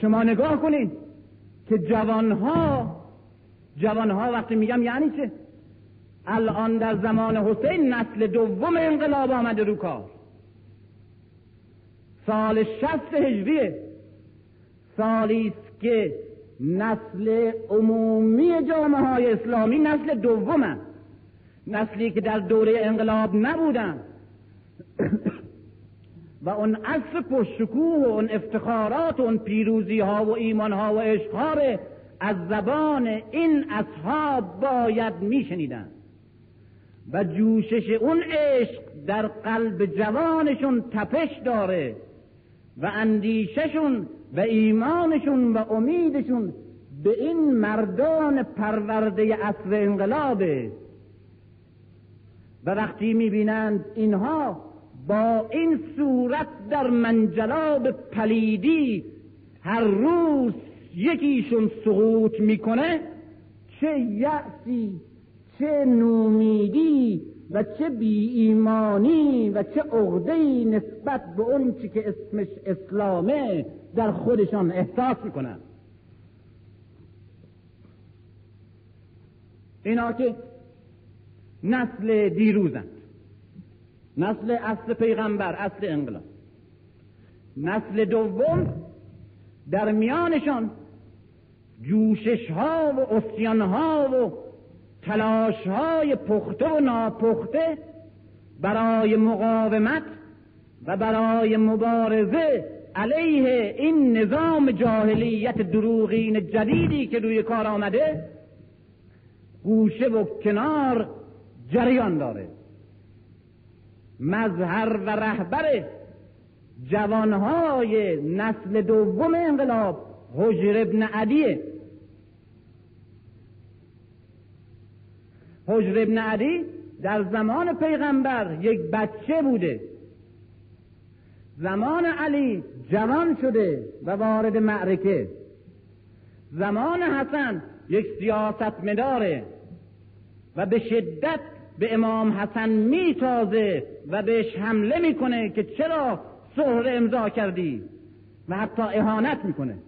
شما نگاه کنید که جوانها جوانها وقتی میگم یعنی چه؟ الان در زمان حسین نسل دوم انقلاب آمده رو کار. سال شست هجریه. سالی که نسل عمومی جامعه های اسلامی نسل دوم نسلی که در دوره انقلاب نبودن. و اون عصر پرشکوه و اون افتخارات و اون پیروزی ها و ایمان ها و عشق از زبان این اصحاب باید میشنیدن. و جوشش اون عشق در قلب جوانشون تپش داره و اندیششون و ایمانشون و امیدشون به این مردان پرورده اصر انقلابه. و وقتی می‌بینند اینها با این صورت در منجلاب پلیدی هر روز یکیشون سقوط می‌کنه چه یأسی چه نومیدی و چه بی ایمانی و چه عقده نسبت به اون که اسمش اسلامه در خودشان احساس می‌کنن. اینا که نسل دیروزند نسل اصل پیغمبر اصل انقلاب نسل دوم در میانشان جوشش ها و اسیان ها و تلاش های پخته و ناپخته برای مقاومت و برای مبارزه علیه این نظام جاهلیت دروغین جدیدی که روی کار آمده گوشه و کنار جریان داره مظهر و رهبر جوانهای نسل دوم انقلاب حجر ابن عدیه حجر ابن عدی در زمان پیغمبر یک بچه بوده. زمان علی جوان شده و وارد معرکه. زمان حسن یک سیاست مداره و به شدت به امام حسن میتازه و بهش حمله می‌کنه که چرا سهر امضا کردی و حتی اهانت می‌کنه.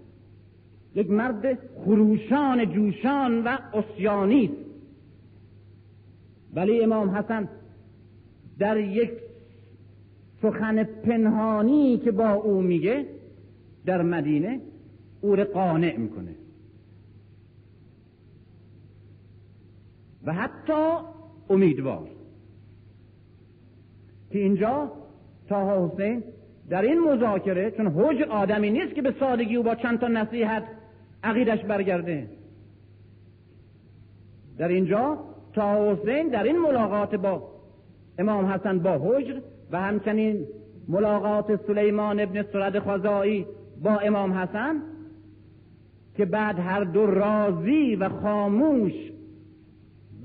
یک مرد خروشان جوشان و اسیانی ولی امام حسن در یک سخن پنهانی که با او میگه در مدینه او را قانع می‌کنه. و حتی امیدوار. که اینجا تا حسین در این مذاکره چون حج آدمی نیست که به سادگی او با چند تا نصیحت عقیدش برگرده. در اینجا تا حسین در این ملاقات با امام حسن با حجر و همچنین ملاقات سلیمان ابن سرد خزایی با امام حسن که بعد هر دو راضی و خاموش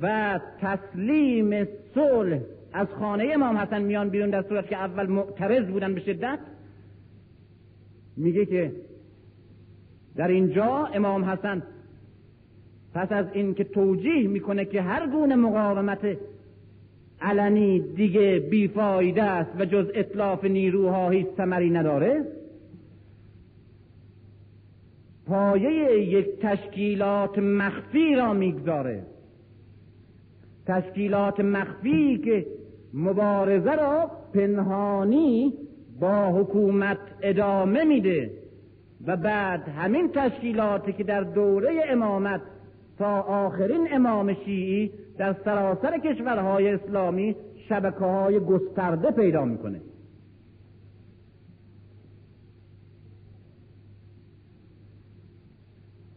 و تسلیم صلح از خانه امام حسن میان بیرون در صورت که اول معترض بودن به شدت میگه که در اینجا امام حسن پس از اینکه توجیه می‌کنه که هر گونه مقاومت علنی دیگه بیفایده است و جز اطلاف نیروها هیچ ثمری نداره پایه یک تشکیلات مخفی را می‌گذاره. تشکیلات مخفی که مبارزه را پنهانی با حکومت ادامه میده و بعد همین تشکیلاتی که در دوره امامت تا آخرین امام شیعی در سراسر کشورهای اسلامی شبکه های گسترده پیدا می‌کنه.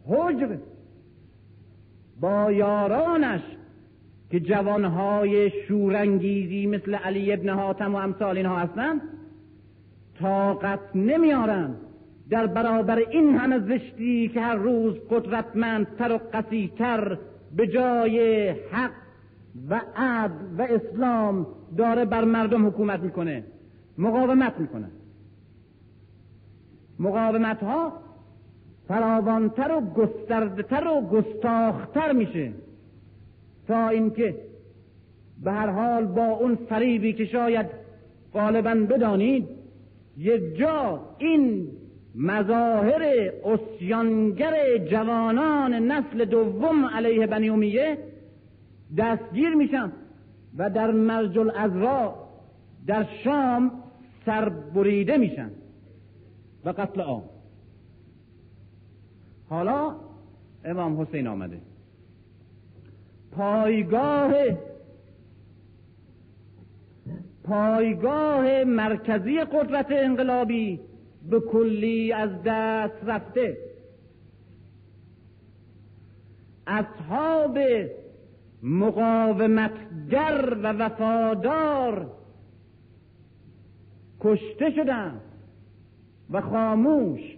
حجر با یارانش که جوانهای شورانگیزی مثل علی ابن حاتم و امثال اینها هستند طاقت نمیارند. در برابر این همه زشتی که هر روز قدرتمندتر و قصیتر به جای حق و عدل و اسلام داره بر مردم حکومت می‌کنه مقاومت می‌کنه. مقاومت ها فراوانتر و گستردهتر و گستاختر میشه. تا اینکه به هر حال با اون فریبی که شاید غالبا بدانید یک جا این مظاهر اسیانگر جوانان نسل دوم علیه بنی امیه دستگیر میشن و در مرج الازرا در شام سربریده میشن و قتل عام. حالا امام حسین آمده. پایگاه پایگاه مرکزی قدرت انقلابی به کلی از دست رفته. اصحاب مقاومتگر و وفادار کشته شدند و خاموش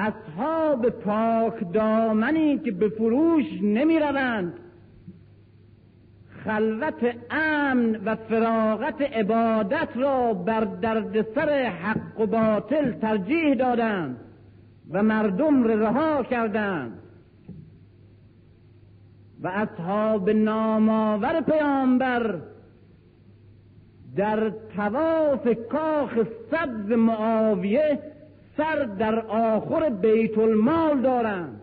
اصحاب پاک دامنی که به فروش نمی روند خلوت امن و فراغت عبادت را بر دردسر حق و باطل ترجیح دادند و مردم را رها کردند. و اصحاب نامآور پیامبر در تواف کاخ سبز معاویه سر در آخر بیت المال دارند.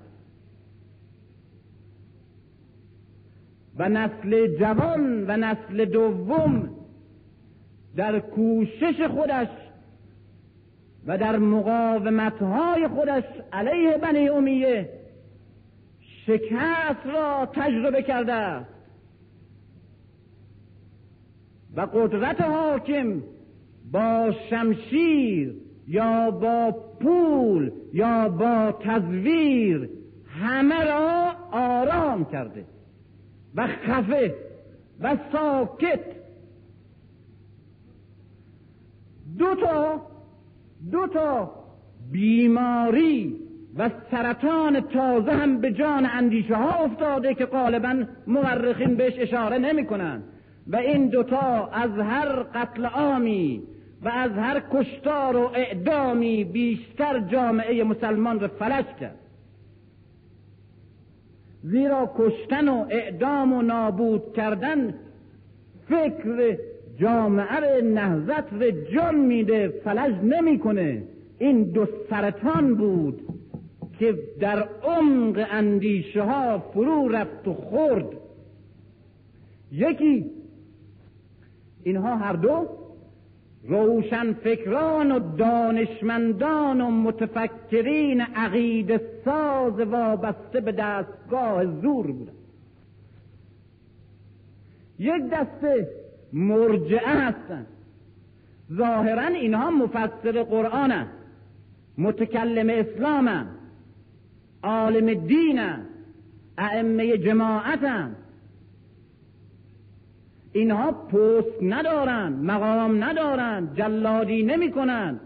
و نسل جوان و نسل دوم در کوشش خودش و در مقاومتهای خودش علیه بنی امیه شکست را تجربه کرده. است و قدرت حاکم با شمشیر یا با پول یا با تزویر همه را آرام کرده. و خفه و ساکت. دو تا دو تا بیماری و سرطان تازه هم به جان اندیشه ها افتاده که غالبا مورخین بهش اشاره نمی کنند و این دوتا از هر قتل عامی و از هر کشتار و اعدامی بیشتر جامعه مسلمان را فلج کرد. زیرا کشتن و اعدام و نابود کردن فکر جامعه نهزت رو جان میده فلج نمی‌کنه. این دو سرطان بود که در عمق اندیشه ها فرو رفت و خورد. یکی اینها هر دو روشن فکران و دانشمندان و متفکرین عقید ساز وابسته به دستگاه زور بودن. یک دسته مرجعه هستند ظاهرا اینها مفسر قرآن متکلم اسلام عالم دین ائمه جماعت اینها پست ندارند مقام ندارند جلادی نمی کنند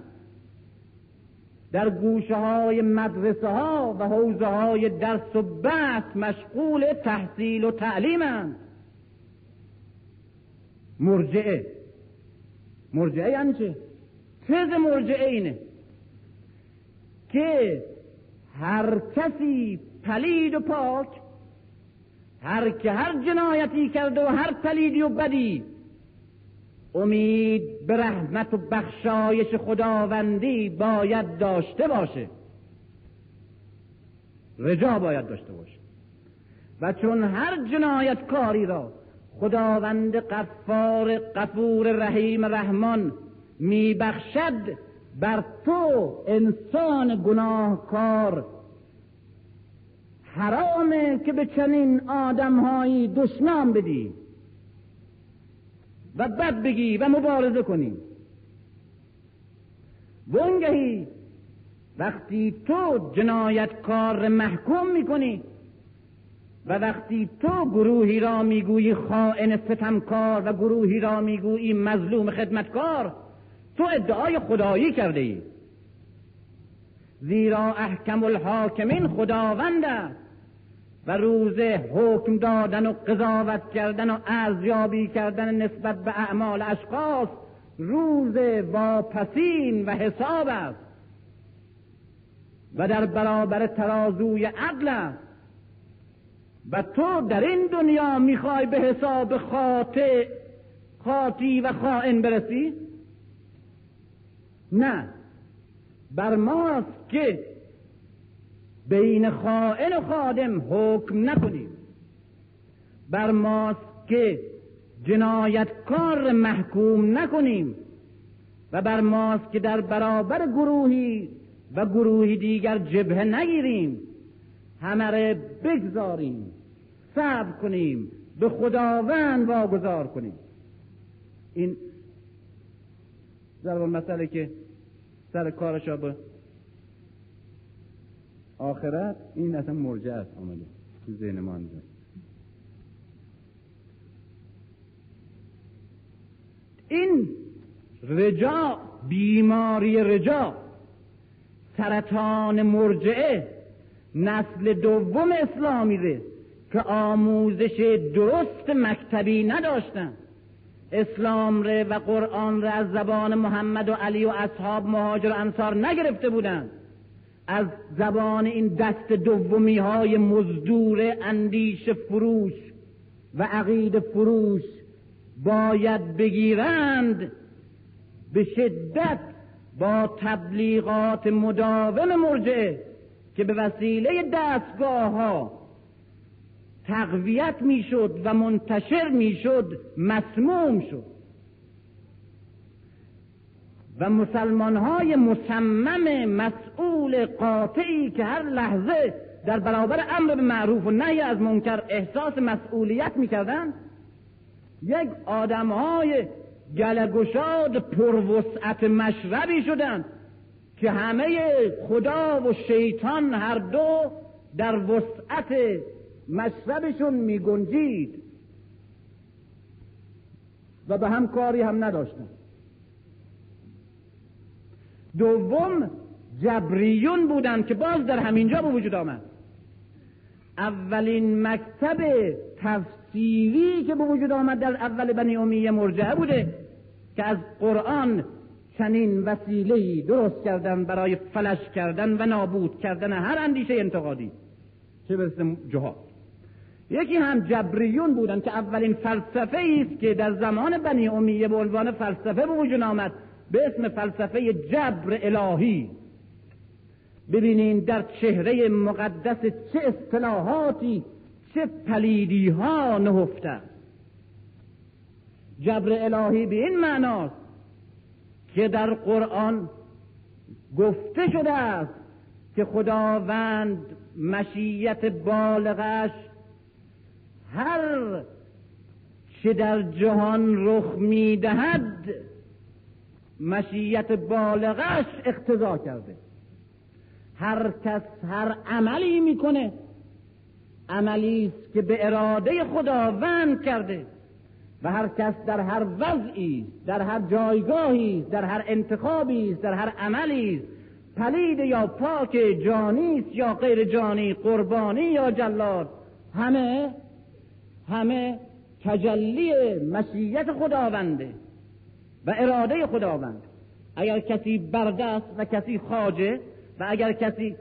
در گوشه های مدرسه ها و حوزه های درس و بحث مشغول تحصیل و تعلیمند مرجعه. مرجعه یعنی چه؟ تز مرجعه اینه که هر کسی پلید و پاک هر که هر جنایتی کرده و هر پلیدی و بدی امید به رحمت و بخشایش خداوندی باید داشته باشه. رجا باید داشته باشه. و چون هر جنایتکاری را خداوند قفار قفور رحیم رحمان میبخشد بر تو انسان گناهکار حرامه که به چنین آدمهایی دشمن بدی. و بد بگی و مبارزه کنی. ونگهی وقتی تو جنایتکار محکوم می‌کنی و وقتی تو گروهی را می‌گویی خائن ستمکار و گروهی را می‌گویی مظلوم خدمتکار تو ادعای خدایی کرده ای زیرا احکم الحاکمین خداوند است. و روز حکم دادن و قضاوت کردن و ارزیابی کردن نسبت به اعمال اشخاص روز واپسین و حساب است. و در برابر ترازوی عدل است. و تو در این دنیا می‌خوای به حساب خاطع خاطی و خائن برسی؟ نه. بر ماست که بین خائن و خادم حکم نکنیم. بر ماست که جنایتکار محکوم نکنیم و بر ماست که در برابر گروهی و گروهی دیگر جبهه نگیریم. همه بگذاریم صبر کنیم به خداوند واگذار کنیم. این ضرب مسئله که سر کارش به آخرت این اصلا است آمده تو ذهن ما این رجا بیماری رجا سرطان مرجعه نسل دوم اسلامی ره که آموزش درست مکتبی نداشتن. اسلام ره و قرآن ره از زبان محمد و علی و اصحاب مهاجر و انصار نگرفته بودند از زبان این دست دومی های مزدور اندیش فروش و عقید فروش باید بگیرند به شدت با تبلیغات مداوم مرجعه که به وسیله دستگاه ها تقویت می‌شد و منتشر می‌شد مسموم شد. و مسلمان های مصمم مسئول قاطعی که هر لحظه در برابر امر به معروف و نهی از منکر احساس مسئولیت می‌کردند یک آدم های گلگشاد پروسعت مشربی شدند که همه خدا و شیطان هر دو در وسعت مشربشون می گنجید و به هم کاری هم نداشتن دوم جبریون بودند که باز در همینجا به وجود آمد. اولین مکتب تفسیری که به وجود آمد در اول بنی امیه مرجعه بوده که از قرآن چنین وسیله درست کردن برای فلش کردن و نابود کردن هر اندیشه انتقادی چه برسه جهاد. یکی هم جبریون بودن که اولین فلسفه است که در زمان بنی امیه به عنوان فلسفه به وجود آمد. به اسم فلسفه جبر الهی. ببینین در چهره مقدس چه اصطلاحاتی چه پلیدی ها نهفته. جبر الهی به این معناست که در قرآن گفته شده است که خداوند مشیت بالغش هر چه در جهان رخ می‌دهد مشیت بالغش اقتضا کرده. هر کس هر عملی می‌کنه عملی است که به اراده خداوند کرده. و هر کس در هر وضعی در هر جایگاهی در هر انتخابی در هر عملی پلید یا پاک جانی یا غیر جانی قربانی یا جلاد. همه همه تجلی مشیت خداونده. و اراده خداوند. اگر کسی بردست و کسی خاجه و اگر کسی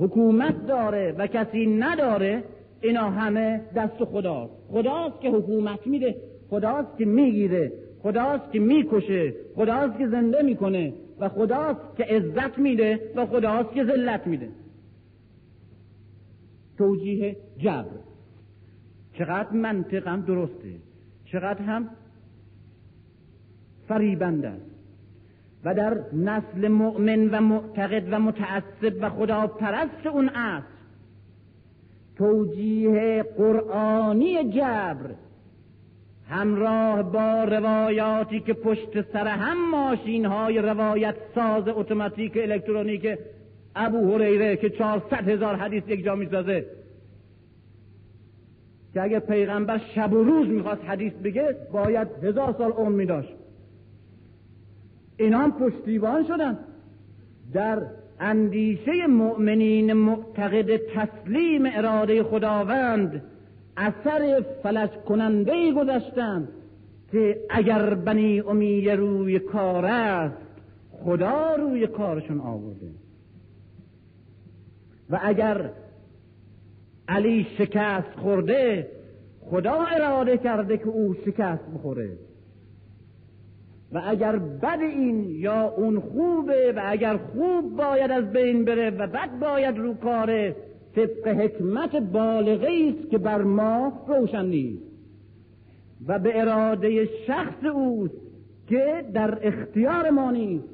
حکومت داره و کسی نداره اینا همه دست خداست. خداست که حکومت میده خداست که می‌گیره خداست که می‌کشه خداست که زنده می‌کنه و خداست که عزت میده و خداست که ذلت میده. توجیه جبر. چقدر منطقم درسته. چقدر هم فریبنده است. و در نسل مؤمن و معتقد و متعصب و خدا پرست اون عصر توجیه قرآنی جبر همراه با روایاتی که پشت سر هم ماشین های روایت ساز اتوماتیک الکترونیک ابو هریره که چهارصد هزار حدیث یک جا می‌سازه. که اگر پیغمبر شب و روز می‌خواست حدیث بگه باید هزار سال عمر میداشت. اینا هم پشتیبان شدن. در اندیشه مؤمنین معتقد تسلیم اراده خداوند اثر فلج کننده گذشتند که اگر بنی امیه روی کار است خدا روی کارشون آورده. و اگر علی شکست خورده خدا اراده کرده که او شکست بخوره. و اگر بد این یا اون خوبه و اگر خوب باید از بین بره و بد باید رو کاره طبق حکمت بالغه است که بر ما روشن نیست. و به اراده شخص اوست که در اختیار ما نیست.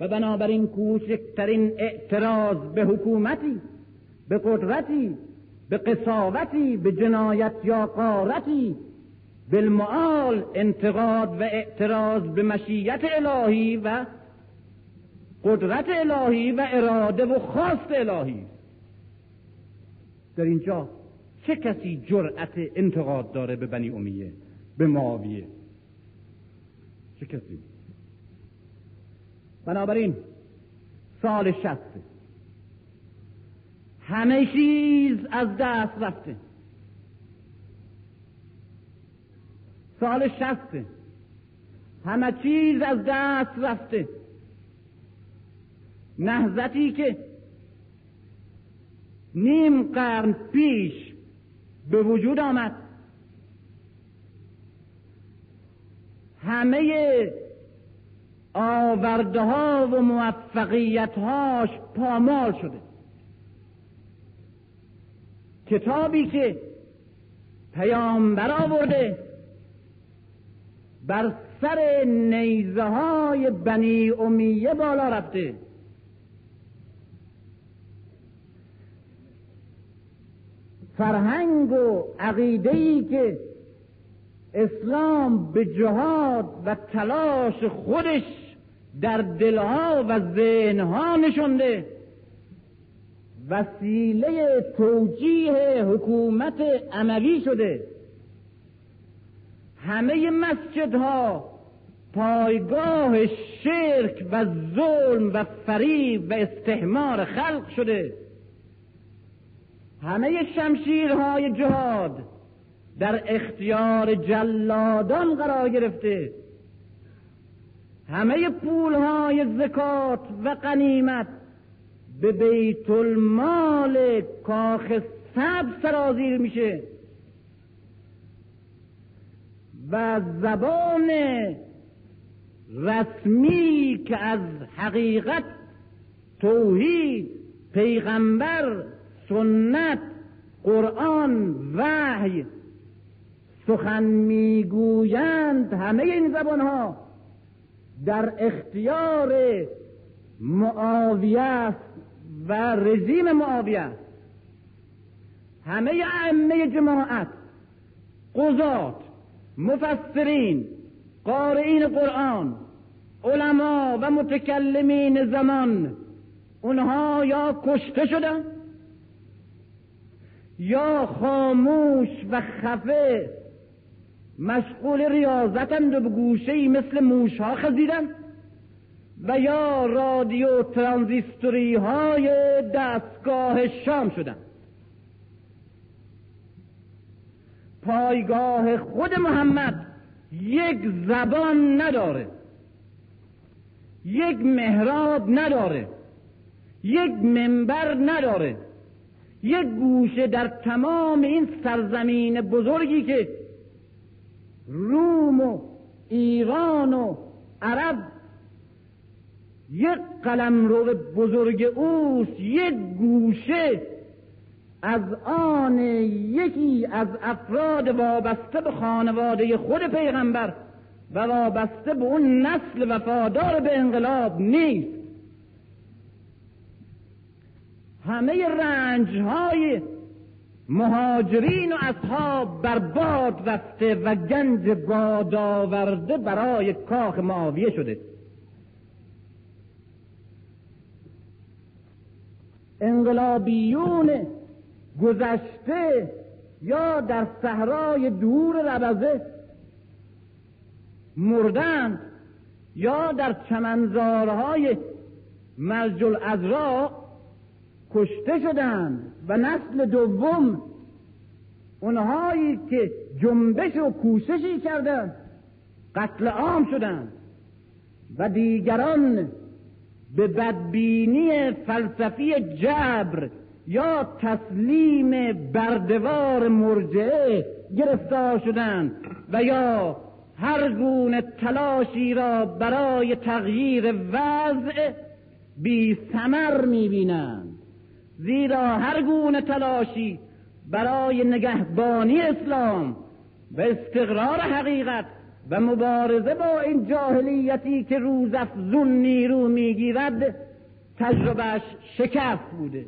و بنابراین کوچکترین اعتراض به حکومتی به قدرتی به قصاوتی به جنایت یا قارتی بالمعال انتقاد و اعتراض به مشیت الهی و قدرت الهی و اراده و خواست الهی. در اینجا چه کسی جرأت انتقاد داره به بنی امیه به معاویه؟ چه کسی؟ بنابراین سال شسته همه چیز از دست رفته. سال شسته همه چیز از دست رفته. نهزتی که نیم قرن پیش به وجود آمد. همه آورده ها و موفقیت هاش پامال شده. کتابی که پیامبر آورده بر سر نیزه های بنی امیه بالا رفته. فرهنگ و عقیده‌ای که اسلام به جهاد و تلاش خودش در دلها و ذهنها نشونده وسیله توجیه حکومت عملی شده. همه مسجدها پایگاه شرک و ظلم و فریب و استحمار خلق شده. همه شمشیرهای جهاد در اختیار جلادان قرار گرفته. همه پولهای زکات و قنیمت به بیت المال کاخ سب سرازیر میشه. و زبان رسمی که از حقیقت توحید پیغمبر سنت قرآن وحی سخن می‌گویند همه این زبان ها در اختیار معاویه و رژیم معاویه همه ائمه جماعت قضات مفسرین قارئین قرآن علما و متکلمین زمان اونها یا کشته شدن یا خاموش و خفه مشغول ریاضتند و به گوشه مثل موشها خزیدن و یا رادیو ترانزیستوری های دستگاه شام شدن پایگاه خود محمد یک زبان نداره. یک محراب نداره. یک منبر نداره. یک گوشه در تمام این سرزمین بزرگی که روم و ایران و عرب یک قلم رو بزرگ اوست یک گوشه از آن یکی از افراد وابسته به خانواده خود پیغمبر و وابسته به اون نسل وفادار به انقلاب نیست. همه رنج های مهاجرین و اصحاب برباد رفته و گنج باد آورده برای کاخ معاویه شده. انقلابیون گذشته یا در صحرای دور ربزه مردند یا در چمنزارهای ملجل ازرا کشته شدند و نسل دوم اونهایی که جنبش و کوششی کردند قتل عام شدند و دیگران به بدبینی فلسفی جبر یا تسلیم بردوار مرجعه گرفتار شدند و یا هر گونه تلاشی را برای تغییر وضع بی سمر می‌بینند. زیرا هر گونه تلاشی برای نگهبانی اسلام و استقرار حقیقت و مبارزه با این جاهلیتی که روزافزون نیرو می‌گیرد تجربهش شکست بوده.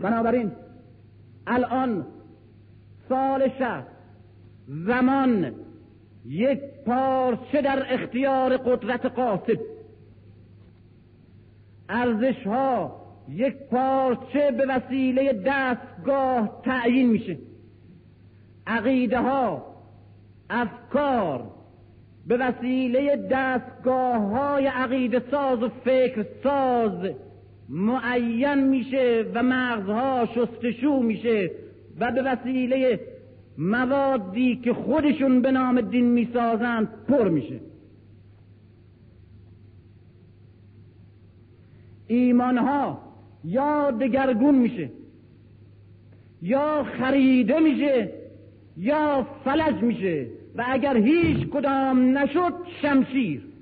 بنابراین الان سال شهر زمان یک پارچه در اختیار قدرت قاطب ارزش ها یک پارچه به وسیله دستگاه تعیین میشه. عقیده ها افکار به وسیله دستگاه های عقیده ساز و فکر ساز معین میشه و مغزها شستشو میشه و به وسیله موادی که خودشون به نام دین می‌سازند پر میشه. ایمانها یا دگرگون میشه یا خریده میشه یا فلج میشه و اگر هیچ کدام نشد شمشیر.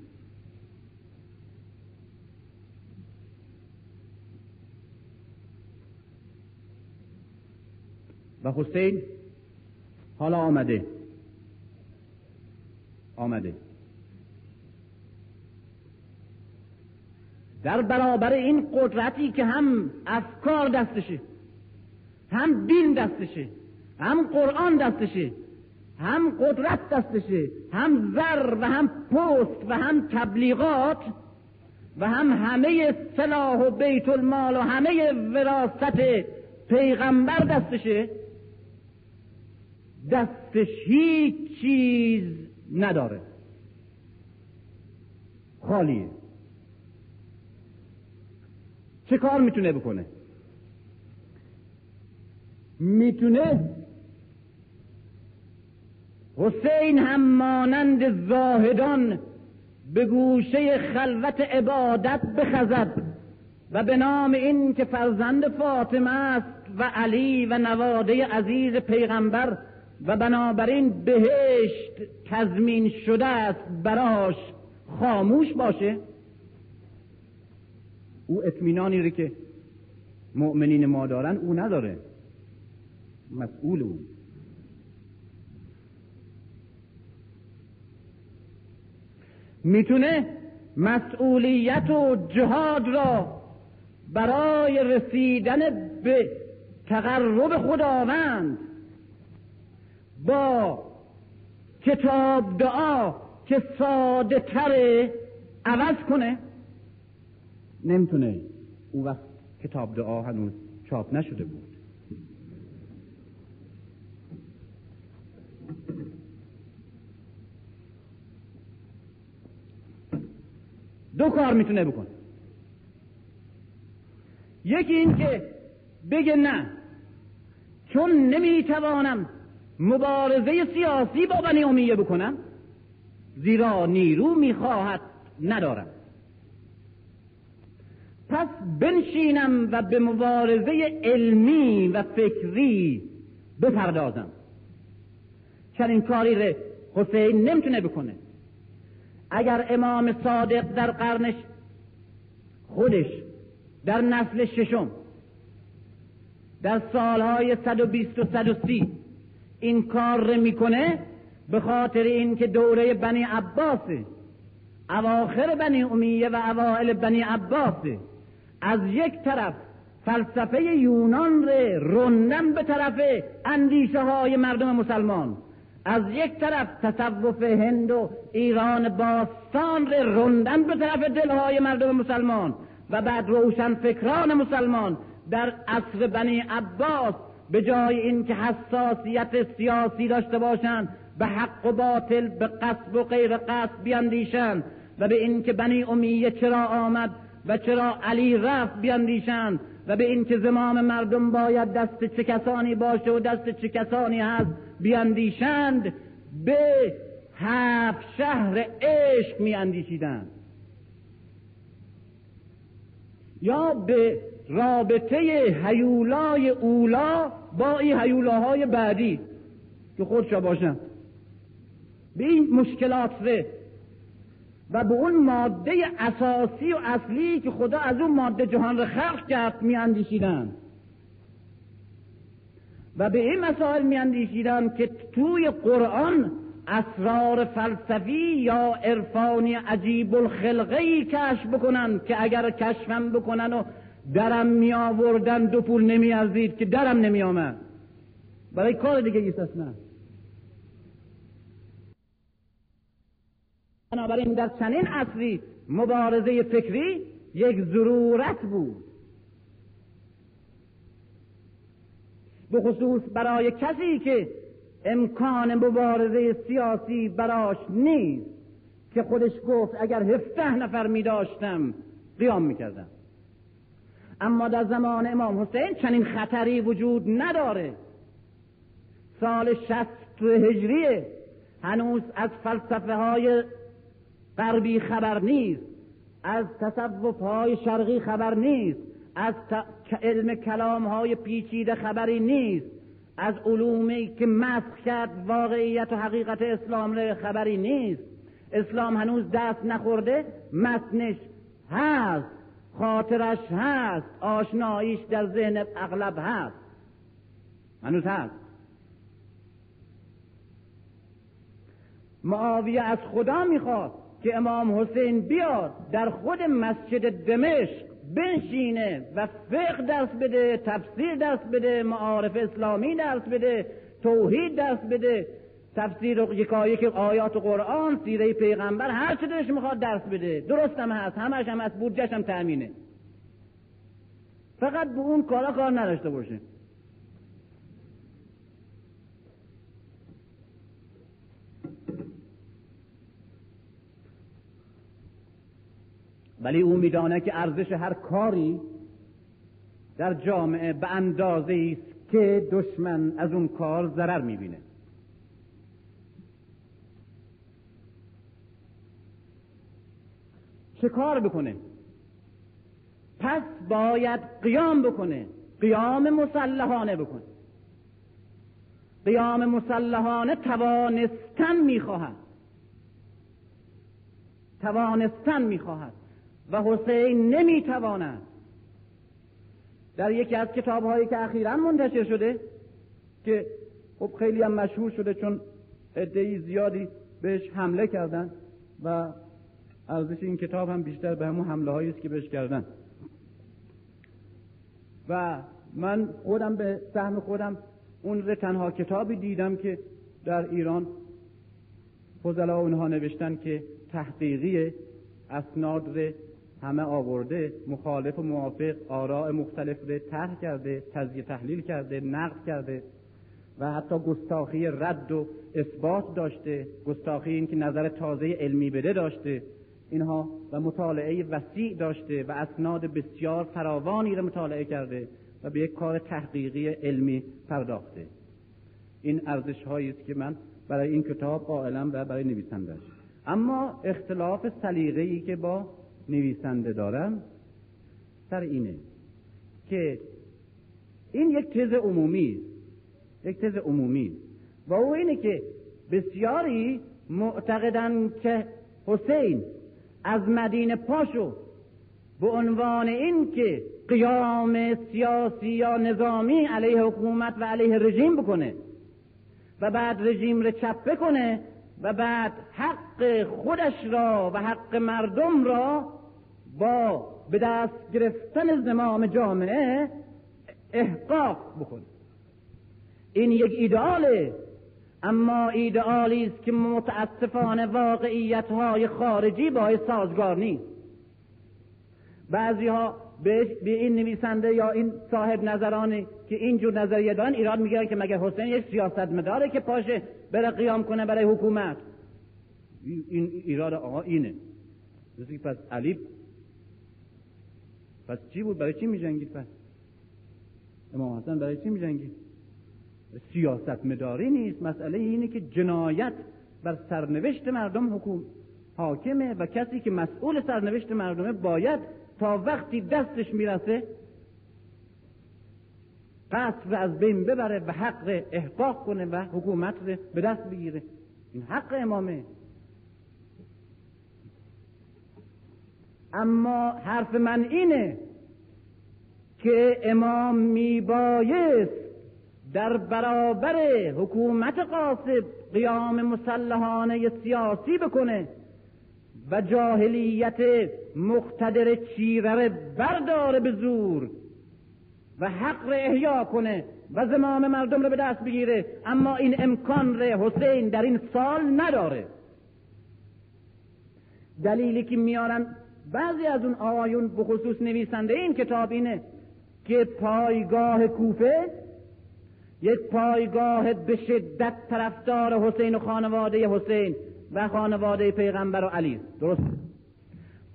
و حسین حالا آمده. آمده. در برابر این قدرتی که هم افکار دستشه هم دین دستشه هم قرآن دستشه هم قدرت دستشه هم زر و هم پست و هم تبلیغات و هم همه سلاح و بیت المال و همه وراست پیغمبر دستشه. دستش هیچ چیز نداره. خالیه. چه کار می‌تونه بکنه؟ می‌تونه حسین هم مانند زاهدان به گوشه خلوت عبادت بخزد و به نام این که فرزند فاطمه است و علی و نواده عزیز پیغمبر و بنابراین بهشت تضمین شده است براش خاموش باشه. او اطمینانی رو که مؤمنین ما دارن او نداره. مسئول او. می‌تونه مسئولیت و جهاد را برای رسیدن به تقرب خداوند با کتاب دعا که ساده تره عوض کنه. نمی‌تونه او وقت کتاب دعا هنوز چاپ نشده بود. دو کار می‌تونه بکنه. یکی این که بگه نه چون نمی‌توانم مبارزه سیاسی با بنی امیه بکنم؟ زیرا نیرو می‌خواهد ندارم. پس بنشینم و به مبارزه علمی و فکری بپردازم. چنین کاری رو حسین نمی‌تونه بکنه؟ اگر امام صادق در قرنش خودش در نسل ششم در سالهای 120 و 130 این کار می‌کنه به خاطر اینکه دوره بنی عباسه اواخر بنی امیه و اوائل بنی عباسه از یک طرف فلسفه یونان ره رندن به طرف اندیشه های مردم مسلمان. از یک طرف تصوف هند و ایران باستان ره رندن به طرف دلهای مردم مسلمان. و بعد روشن فکران مسلمان در عصر بنی عباس به جای اینکه حساسیت سیاسی داشته باشند به حق و باطل به قصب و غیر قصب بیاندیشند و به اینکه بنی امیه چرا آمد و چرا علی رفت بیاندیشند و به اینکه زمام مردم باید دست چه کسانی باشه و دست چه کسانی هست بیاندیشند به هفت شهر عشق میاندیشیدند. یا به رابطه هیولای اولا با این هیولاهای بعدی. که خودشا باشن به این مشکلات ره. و به اون ماده اساسی و اصلی که خدا از اون ماده جهان را خلق کرد میاندیشیدن. و به این مسائل میاندیشیدن که توی قرآن اسرار فلسفی یا عرفانی عجیب الخلقه ای کشف بکنن که اگر کشفم بکنن و درم می آوردن دو پول نمی ارزید که درم نمی آمد. برای کار دیگه ایست اصلا بنابراین در چنین اصلی مبارزه فکری یک ضرورت بود. به خصوص برای کسی که امکان مبارزه سیاسی براش نیست که خودش گفت اگر هفته نفر می داشتم قیام می کردم. اما در زمان امام حسین چنین خطری وجود نداره. سال شست هجریه. هنوز از فلسفه های غربی خبر نیست. از تصوف های شرقی خبر نیست. از علم کلام های پیچیده خبری نیست. از علومی که مسخ کرد واقعیت و حقیقت اسلام را خبری نیست. اسلام هنوز دست نخورده متنش هست. خاطرش هست آشناییش در ذهن اغلب هست. هنوز هست. معاویه از خدا می‌خواد که امام حسین بیاد در خود مسجد دمشق بنشینه و فقه درس بده تفسیر درس بده معارف اسلامی درس بده توحید درس بده. تفسیر یکایی که آیات قرآن سیره پیغمبر هر چه دلش می‌خواد درس بده. درست هم هست همش هم هست بودجش هم تأمینه. فقط به اون کارا کار نداشته باشه. ولی او میدانه که ارزش هر کاری در جامعه به اندازه است که دشمن از اون کار ضرر می‌بینه. چه کار بکنه؟ پس باید قیام بکنه قیام مسلحانه بکنه. قیام مسلحانه توانستن می‌خواهد. توانستن می‌خواهد. و حسین نمی‌تواند. در یکی از کتاب هایی که اخیرا منتشر شده که خب خیلی هم مشهور شده چون عدهای زیادی بهش حمله کردن و ارزش این کتاب هم بیشتر به همون حمله است که بهش کردن. و من خودم به سهم خودم اون ره تنها کتابی دیدم که در ایران فضلا اونها نوشتن که تحقیقی اسناد همه آورده مخالف و موافق آراء مختلف رو طرح کرده تزیه تحلیل کرده نقد کرده و حتی گستاخی رد و اثبات داشته گستاخی این که نظر تازه علمی بده داشته. اینها و مطالعه وسیع داشته و اسناد بسیار فراوانی را مطالعه کرده و به یک کار تحقیقی علمی پرداخته. این ارزش هایی است که من برای این کتاب قائلم و برای نویسندش اما اختلاف سلیقه‌ای که با نویسنده دارم سر اینه که این یک تز عمومی یک تز عمومی و او اینه که بسیاری معتقدن که حسین از مدینه پاشو به عنوان این که قیام سیاسی یا نظامی علیه حکومت و علیه رژیم بکنه و بعد رژیم رو چپه کنه و بعد حق خودش را و حق مردم را با به دست گرفتن زمام جامعه احقاق بکنه. این یک ایداله اما ایدئالی است که متاسفانه واقعیت های خارجی با سازگار نیست. بعضی ها به این نویسنده یا این صاحب نظرانی که اینجور نظریه دارن ایراد می‌گیرن که مگر حسین یک سیاست مداره که پاشه بره قیام کنه برای حکومت. این ایراد آقا اینه. پس علی پس چی بود؟ برای چی میجنگید پس؟ امام حسن برای چی میجنگید؟ سیاست مداری نیست. مسئله اینه که جنایت بر سرنوشت مردم حکوم حاکمه و کسی که مسئول سرنوشت مردمه باید تا وقتی دستش می‌رسه قصر از بین ببره و حق احقاق کنه و حکومت رو به دست بگیره. این حق امامه. اما حرف من اینه که امام میبایست در برابر حکومت قاسب قیام مسلحانه سیاسی بکنه و جاهلیت مقتدر چیره برداره به زور و حق را احیا کنه و زمام مردم رو به دست بگیره. اما این امکان ره حسین در این سال نداره. دلیلی که میارن بعضی از اون آقایون به خصوص نویسنده این کتاب اینه که پایگاه کوفه یک پایگاه به شدت طرفدار حسین و خانواده حسین و خانواده پیغمبر و علی. درست؟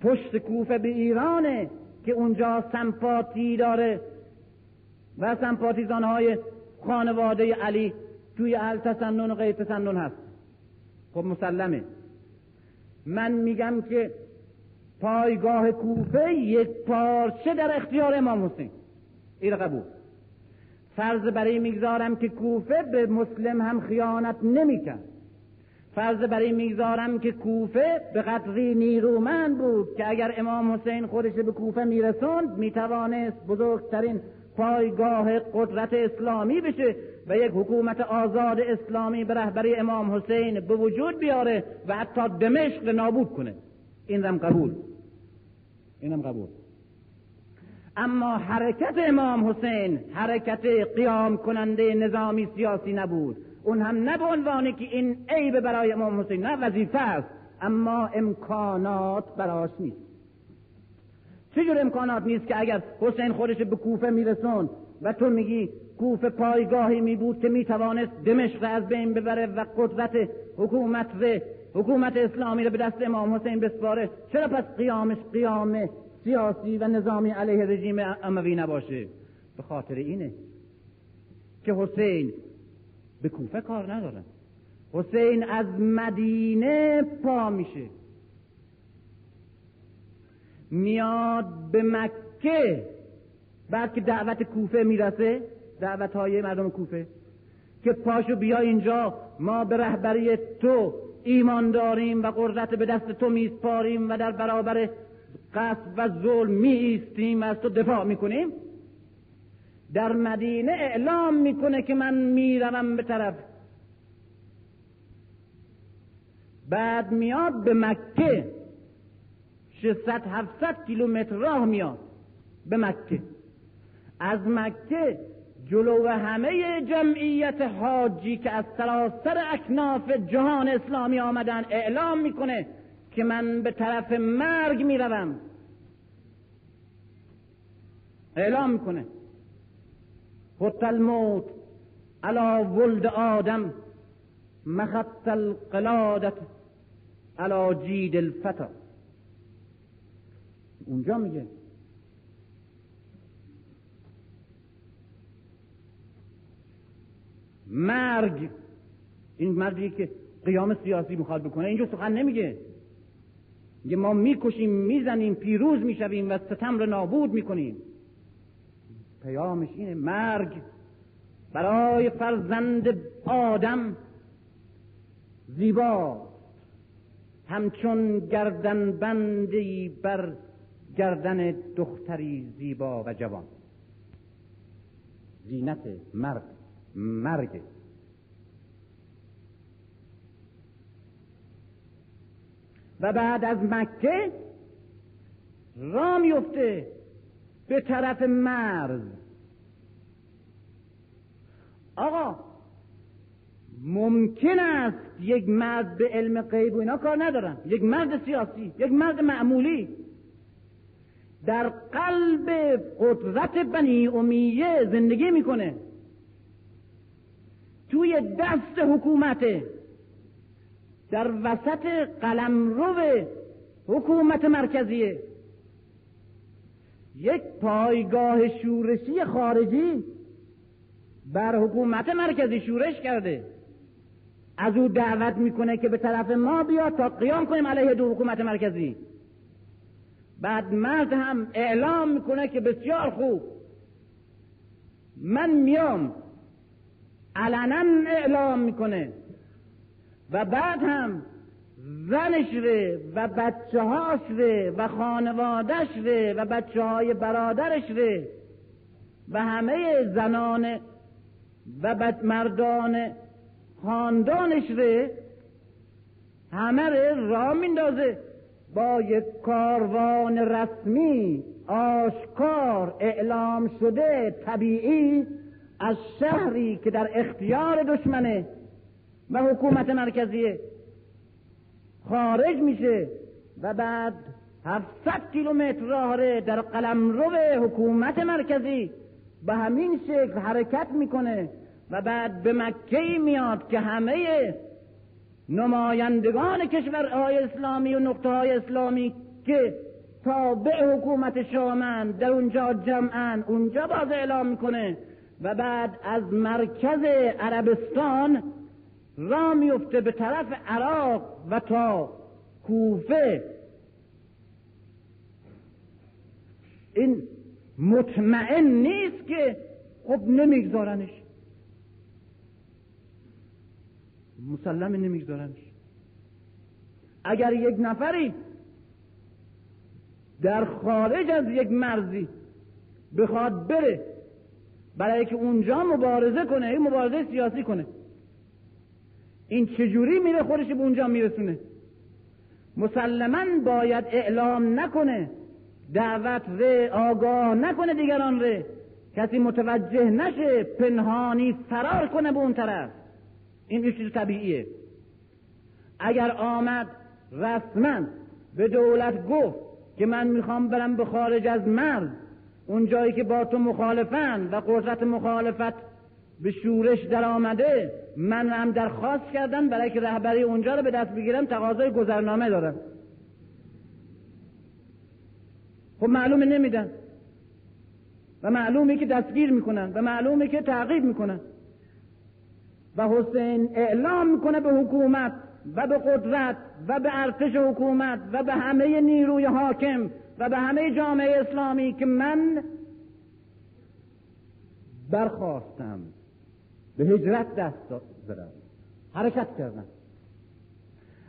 پشت کوفه به ایرانه که اونجا سمپاتی داره و سمپاتیزان های خانواده علی توی اهل تسنن و غیر تسنن هست. خب مسلمه. من میگم که پایگاه کوفه یک پارچه در اختیار امام حسین. این قبول. فرض برای می‌گذارم که کوفه به مسلم هم خیانت نمی‌کرد. فرض برای می‌گذارم که کوفه به قدری نیرومند بود که اگر امام حسین خودش به کوفه میرسوند می‌توانست بزرگترین پایگاه قدرت اسلامی بشه و یک حکومت آزاد اسلامی به رهبری امام حسین به وجود بیاره و حتی دمشق نابود کنه. این هم قبول. اینم قبول. اما حرکت امام حسین حرکت قیام کننده نظامی سیاسی نبود. اون هم نه به عنوانی که این عیب برای امام حسین نه وظیفه است اما امکانات براش نیست. چجور امکانات نیست که اگر حسین خودش به کوفه میرسون و تو میگی کوفه پایگاهی می بود که می‌توانست دمشق از بین ببره و قدرت حکومت حکومت اسلامی رو به دست امام حسین بسپاره چرا پس قیامش قیام سیاسی و نظامی علیه رژیم اموی نباشه. به خاطر اینه که حسین به کوفه کار نداره حسین از مدینه پا میشه. میاد به مکه. بعد که دعوت کوفه می‌رسه دعوت های مردم کوفه که پاشو بیا اینجا ما به رهبری تو ایمان داریم و قدرت به دست تو میسپاریم و در برابر قصد و ظلم می ایستیم از تو دفاع می‌کنیم. در مدینه اعلام می‌کنه که من می‌روم به طرف. بعد میاد به مکه. 600 700 کیلومتر راه میاد به مکه. از مکه جلو همه جمعیت حاجی که از سراسر اکناف جهان اسلامی آمدن اعلام می‌کنه که من به طرف مرگ می‌روم. اعلام می‌کنه. خط الموت علا ولد آدم مخط القلادت علا جید الفتا اونجا میگه. مرگ. این مردی که قیام سیاسی می‌خواد بکنه اینجا سخن نمیگه. میگه ما می‌کشیم می‌زنیم پیروز می‌شویم و ستم رو نابود می‌کنیم. پیامش اینه مرگ برای فرزند آدم زیبا. همچون گردن بندی بر گردن دختری زیبا و جوان. زینت مرگ مرگ. و بعد از مکه را میفته به طرف مرز. آقا ممکن است یک مرد به علم غیب و اینا کار ندارن. یک مرد سیاسی یک مرد معمولی. در قلب قدرت بنی امیه زندگی می‌کنه. توی دست حکومت در وسط قلمرو حکومت مرکزیه یک پایگاه شورشی خارجی بر حکومت مرکزی شورش کرده. از او دعوت می‌کنه که به طرف ما بیاد تا قیام کنیم علیه دو حکومت مرکزی. بعد مرد هم اعلام می‌کنه که بسیار خوب. من میام. علنا اعلام می‌کنه. و بعد هم زنش ره و بچه هاش ره و خانوادش ره و بچه های برادرش ره و همه زنان و مردان خاندانش ره همه ره را میندازه. با یک کاروان رسمی آشکار اعلام شده طبیعی از شهری که در اختیار دشمنه. و حکومت مرکزیه. خارج میشه و بعد 700 کیلومتر راه در قلمرو حکومت مرکزی به همین شکل حرکت می‌کنه و بعد به مکه میاد که همه نمایندگان کشورهای اسلامی و نقطه های اسلامی که تابع حکومت شامن در اونجا جمعن اونجا باز اعلام می‌کنه. و بعد از مرکز عربستان را میفته به طرف عراق و تا کوفه. این مطمئن نیست که خب نمیگذارنش. مسلم نمیگذارنش. اگر یک نفری در خارج از یک مرزی بخواد بره برای که اونجا مبارزه کنه این مبارزه سیاسی کنه این چجوری میره خودش به اونجا میرسونه؟ مسلما باید اعلام نکنه دعوت ره آگاه نکنه دیگران ره. کسی متوجه نشه پنهانی فرار کنه به اون طرف. این یه چیز طبیعیه. اگر آمد رسما به دولت گفت که من می‌خوام برم به خارج از مرز اون جایی که با تو مخالفن و قدرت مخالفت به شورش در آمده. من هم درخواست کردم برای که رهبری اونجا رو به دست بگیرم تقاضای گذرنامه دارم. خب معلومه نمیدن. و معلومه که دستگیر می‌کنن. و معلومه که تعقیب می‌کنن. و حسین اعلام می‌کنه به حکومت و به قدرت و به ارتش حکومت و به همه نیروی حاکم و به همه جامعه اسلامی که من برخواستم. به هجرت دست زدم. حرکت کردم.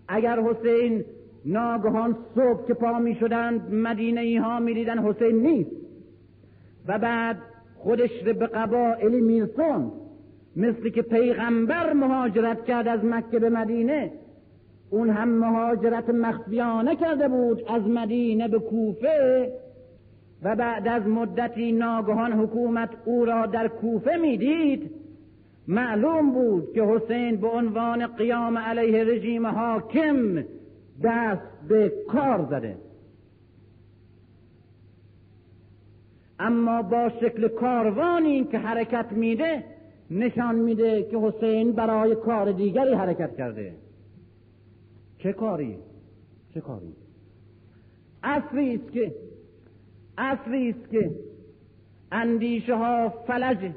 اگر حسین ناگهان صبح که پا می شدند مدینه ای ها می دیدن حسین نیست و بعد خودش به قبائلی میرسون مثل که پیغمبر مهاجرت کرد از مکه به مدینه اون هم مهاجرت مخفیانه کرده بود از مدینه به کوفه و بعد از مدتی ناگهان حکومت او را در کوفه می‌دید معلوم بود که حسین به عنوان قیام علیه رژیم حاکم دست به کار زده. اما با شکل کاروانی که حرکت میده نشان میده که حسین برای کار دیگری حرکت کرده. چه کاری؟ چه کاری؟ اصلی است که اصلی است که اندیشه ها فلج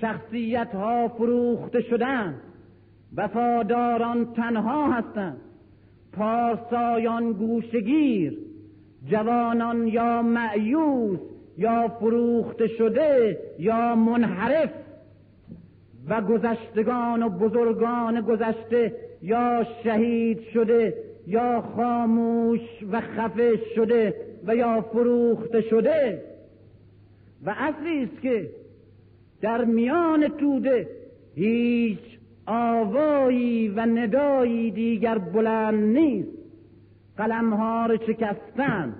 شخصیت ها فروخته شدن وفاداران تنها هستند. پارسایان گوشگیر جوانان یا معیوس یا فروخته شده یا منحرف. و گذشتگان و بزرگان گذشته یا شهید شده یا خاموش و خفه شده و یا فروخته شده. و اصلی است که در میان توده هیچ آوایی و ندایی دیگر بلند نیست. قلمها را شکستن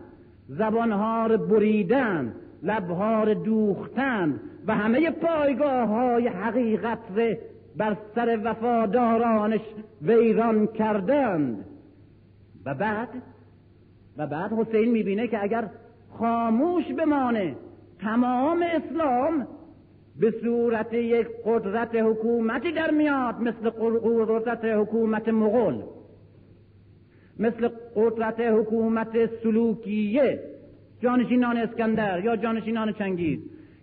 زبانها را بریدن لبها دوختن و همه پایگاه های حقیقت را بر سر وفادارانش ویران کردند. و بعد و بعد حسین می‌بینه که اگر خاموش بمانه تمام اسلام به صورت یک قدرت حکومتی در میاد مثل قدرت حکومت مغول مثل قدرت حکومت سلوکیه جانشینان اسکندر یا جانشینان چنگیز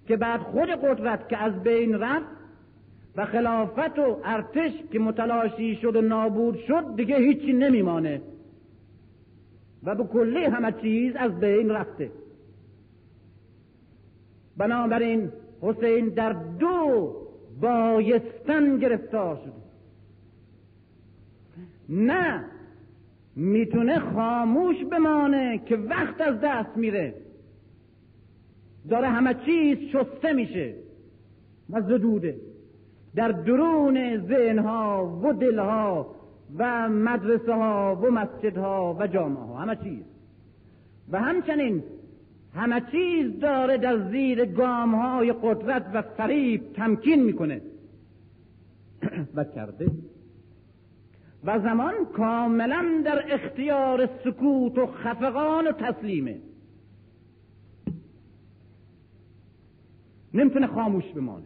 که بعد خود قدرت که از بین رفت و خلافت و ارتش که متلاشی شد و نابود شد دیگه هیچی نمیمانه و به کلی همه چیز از بین رفته. بنابراین حسین در دو بایستن گرفتار شده. نه می‌تونه خاموش بمانه که وقت از دست میره. داره همه چیز شسته میشه. و زدوده در درون ذهنها و دلها و مدرسه ها و مسجدها و جامعه ها همه چیز. و همچنین همه چیز داره در زیر گام های قدرت و فریب تمکین می‌کنه. و کرده. و زمان کاملا در اختیار سکوت و خفقان و تسلیمه. نمی‌تونه خاموش بمانه.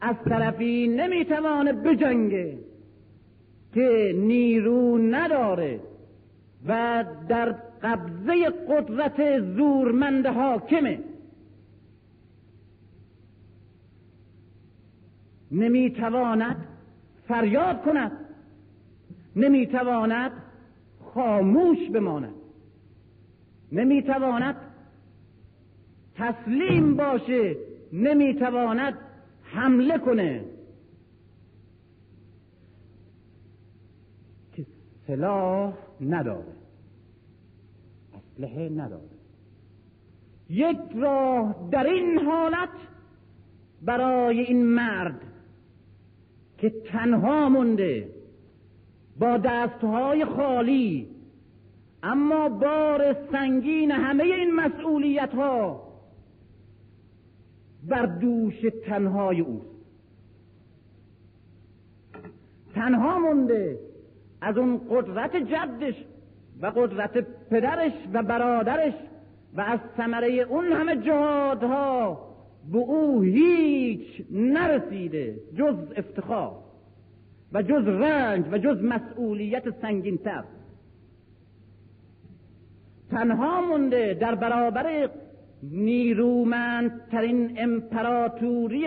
از طرفی نمی‌توانه بجنگه که نیرو نداره و در قبضه قدرت زورمند حاکمه نمی‌تواند فریاد کند. نمی‌تواند خاموش بماند. نمی‌تواند تسلیم باشه. نمی‌تواند حمله کنه. که سلاح نداره. اسلحه نداره. یک راه در این حالت برای این مرد که تنها مونده با دستهای خالی اما بار سنگین همه این مسئولیت ها بر دوش تنهای اوست. تنها مونده از اون قدرت جدش و قدرت پدرش و برادرش و از ثمره اون همه جهادها به او هیچ نرسیده جز افتخار و جز رنج و جز مسئولیت سنگینتر. تنها مونده در برابر نیرومندترین امپراتوری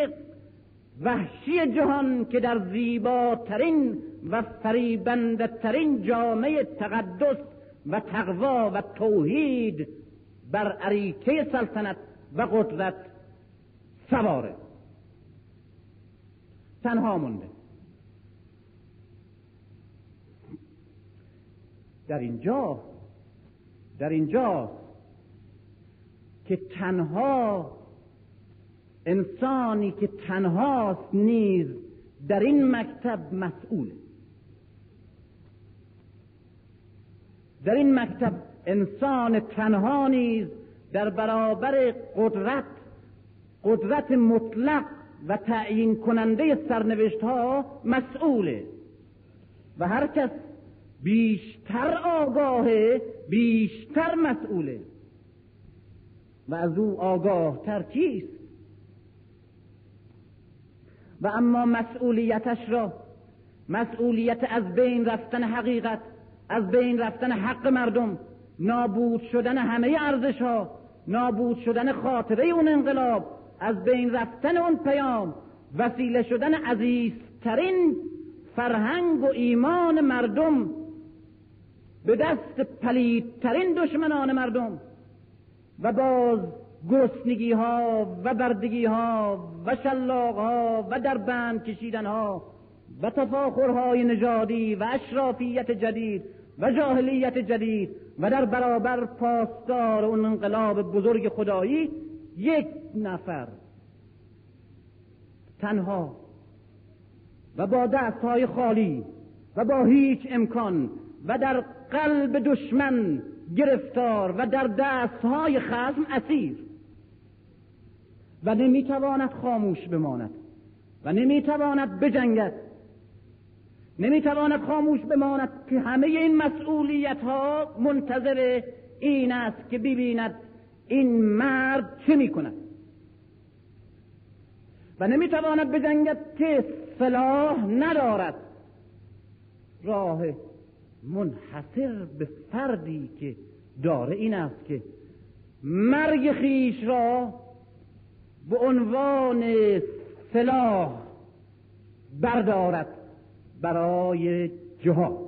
وحشی جهان که در زیباترین و فریبندترین جامعه تقدس و تقوا و توحید بر عریکه سلطنت و قدرت سواره. تنها مونده. در اینجا در اینجا که تنها انسانی که تنهاست نیز در این مکتب مسئوله. در این مکتب انسان تنها نیز در برابر قدرت قدرت مطلق و تعیین کننده سرنوشت ها مسئوله و هر کس بیشتر آگاهه بیشتر مسئوله. و از او آگاه تر کیست و اما مسئولیتش را مسئولیت از بین رفتن حقیقت از بین رفتن حق مردم نابود شدن همه ارزش ها نابود شدن خاطره اون انقلاب از بین رفتن اون پیام وسیله شدن عزیزترین فرهنگ و ایمان مردم به دست پلیدترین دشمنان مردم. و باز گرسنگی ها و بردگی ها و شلاق ها و در بند کشیدن ها و تفاخرهای نژادی و اشرافیت جدید و جاهلیت جدید و در برابر پاسدار اون انقلاب بزرگ خدایی یک نفر. تنها و با دستهای خالی و با هیچ امکان و در قلب دشمن گرفتار و در دستهای خزم اسیر. و نمی‌تواند خاموش بماند و نمی‌تواند بجنگد. نمی‌تواند خاموش بماند که همه این مسئولیت ها منتظر این است که ببیند این مرد چه می‌کند. و نمی‌تواند بجنگد که صلاح ندارد راه منحصر به فردی که داره این است که مرگ خیش را به عنوان سلاح بردارد. برای جهاد.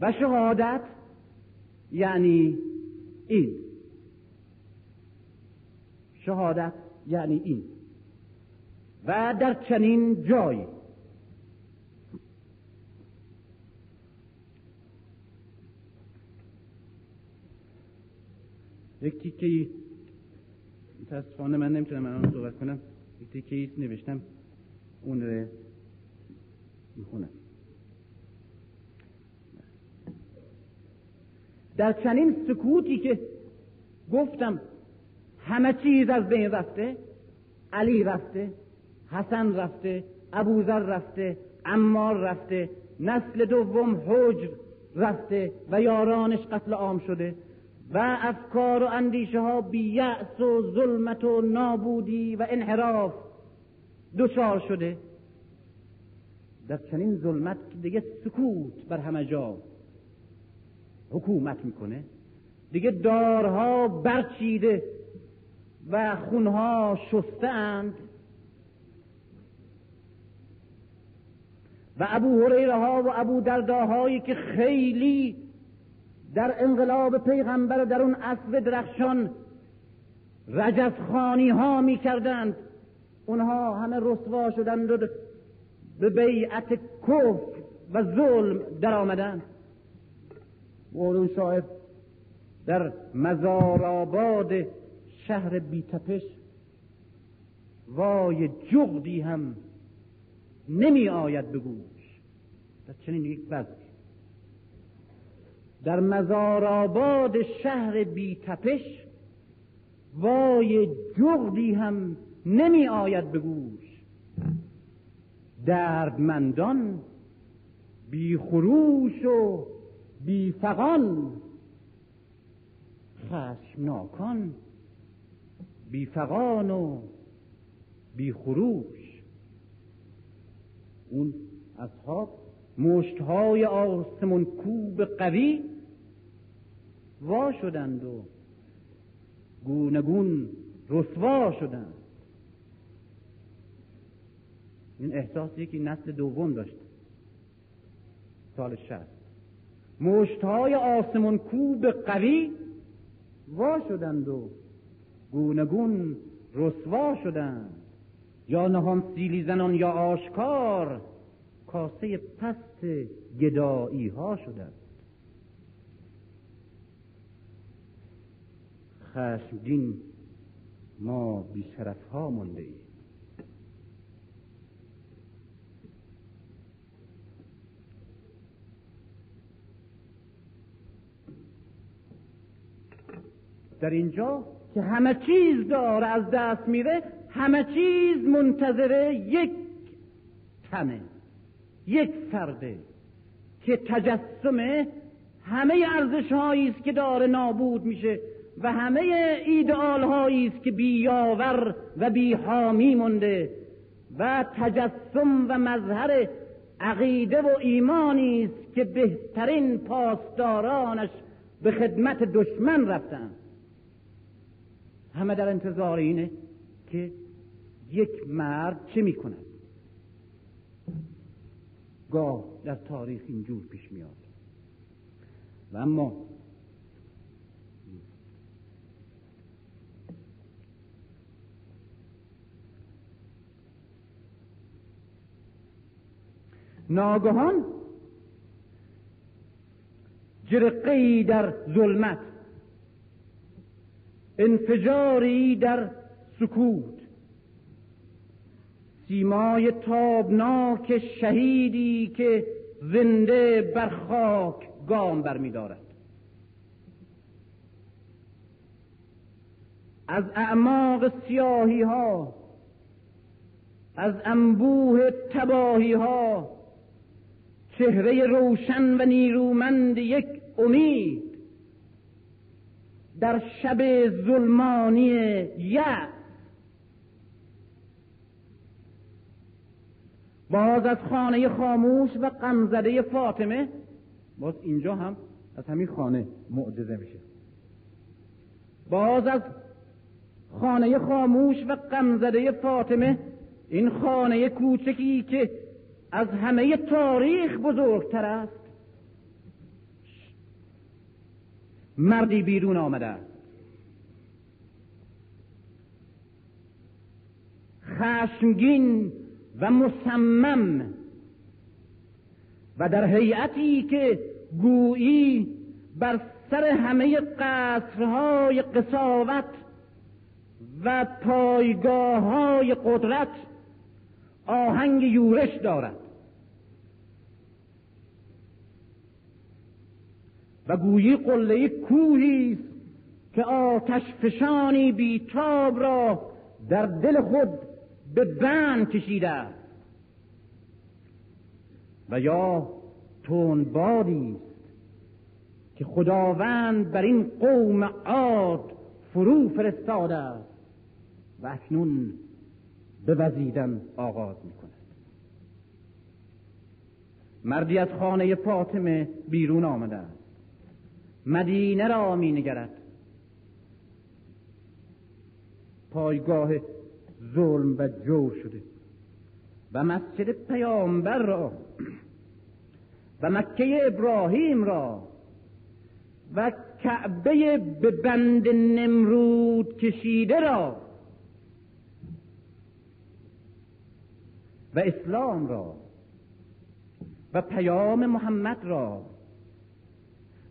و شهادت یعنی این. شهادت یعنی این. و در چنین جایی. یک تیکه متاسفانه من نمی‌تونم الان صحبت کنم. یک تیکه نوشتم. اون رو می‌خونم. در چنین سکوتی که گفتم همه چیز از بین رفته علی رفته حسن رفته ابوذر رفته عمار رفته نسل دوم حجر رفته و یارانش قتل عام شده و افکار و اندیشه ها بیعص و ظلمت و نابودی و انحراف. دچار شده. در چنین ظلمت که دیگه سکوت بر همه جا حکومت می‌کنه. دیگه دارها برچیده و خونها شستند و ابو هریره ها و ابو درداهایی که خیلی در انقلاب پیغمبر در اون اسب درخشان رجزخانی ها می کردند اونها همه رسوا شدند و به بیعت کفر و ظلم در آمدند مولون شاید در مزارآباد شهر بیتپش وای جغدی هم نمی آید بگوش در چنین یک وضعی در مزارآباد شهر بیتپش وای جغدی هم نمی آید بگوش دردمندان بی خروش و بی فقان خشمناکان بی فقان و بی خروش. اون اصحاب مشتهای آسمون کوب قوی وا شدند و گونگون رسوا شدند. این احساسی که نسل دوم داشت. سال شست مشتهای آسمون کوب قوی وا شدند و گونگون رسوا شدند. یا نهان سیلی زنان یا آشکار کاسه پست گدایی ها شدند. خشمگین ما بیشرف ها مونده در اینجا که همه چیز داره از دست میره همه چیز منتظره یک تنه یک فرده که تجسم همه ارزش است که داره نابود میشه و همه ایدئال هایی است که بیاور و بی حامی مونده و تجسم و مظهر عقیده و ایمانی است که بهترین پاسدارانش به خدمت دشمن رفتند همه در انتظار اینه که یک مرد چه می‌کند؟ گاه در تاریخ اینجور پیش میاد. و اما ناگهان جرقی در ظلمت انفجاری در سکوت. سیمای تابناک شهیدی که زنده بر خاک گام برمیدارد. از اعماق سیاهی ها از انبوه تباهی ها چهره روشن و نیرومند یک امید در شب ظلمانی یأس. باز از خانه خاموش و غمزده فاطمه باز اینجا هم از همین خانه معجزه میشه. باز از خانه خاموش و غمزده فاطمه این خانه کوچکی که از همه تاریخ بزرگتر است مردی بیرون آمده. است خشمگین و مصمم و در هیئتی که گویی بر سر همه قصرهای قصاوت و پایگاه های قدرت آهنگ یورش دارد. و گویی قله کوهی است که آتش فشانی بیتاب را در دل خود به بند کشیده و یا تندبادی است که خداوند بر این قوم عاد فرو فرستاده است و اکنون به وزیدن آغاز می کند مردی از خانه فاطمه بیرون آمده مدینه را می نگرد پایگاه ظلم و جور شده و مسجد پیامبر را و مکه ابراهیم را و کعبه به بند نمرود کشیده را و اسلام را و پیام محمد را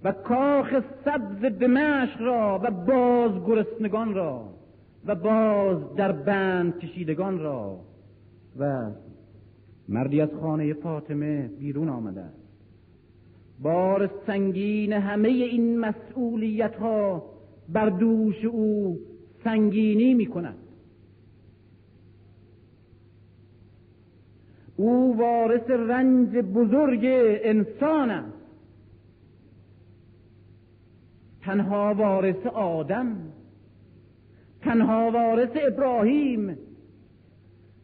و کاخ سبز دمشق را و باز گرسنگان را و باز در بند کشیدگان را و مردی از خانه فاطمه بیرون آمده بار سنگین همه این مسئولیت ها بر دوش او سنگینی می کند او وارث رنج بزرگ انسان است. تنها وارث آدم تنها وارث ابراهیم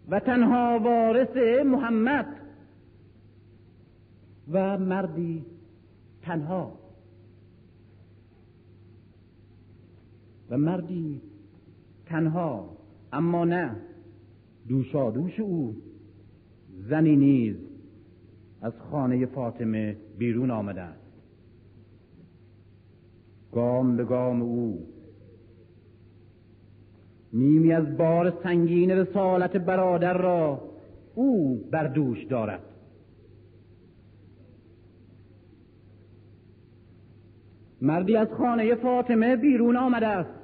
و تنها وارث محمد و مردی تنها. و مردی تنها اما نه دوشادوش او زنی نیز از خانه فاطمه بیرون آمده گام به گام او. نیمی از بار سنگین رسالت برادر را او بر دوش دارد. مردی از خانه فاطمه بیرون آمده است.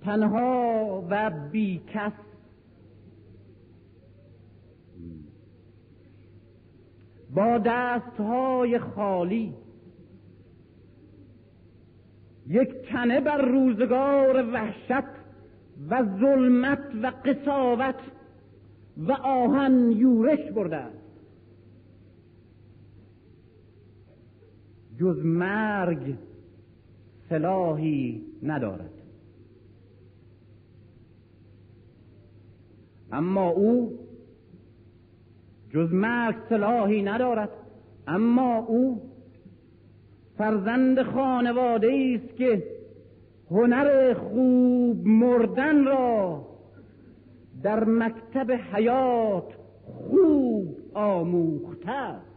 تنها و بیکس با دستهای خالی یک تنه بر روزگار وحشت و ظلمت و قصاوت و آهن یورش برده. است جز مرگ سلاحی ندارد. اما او جز مرگ سلاحی ندارد. اما او فرزند خانواده است که هنر خوب مردن را در مکتب حیات خوب آموخته است.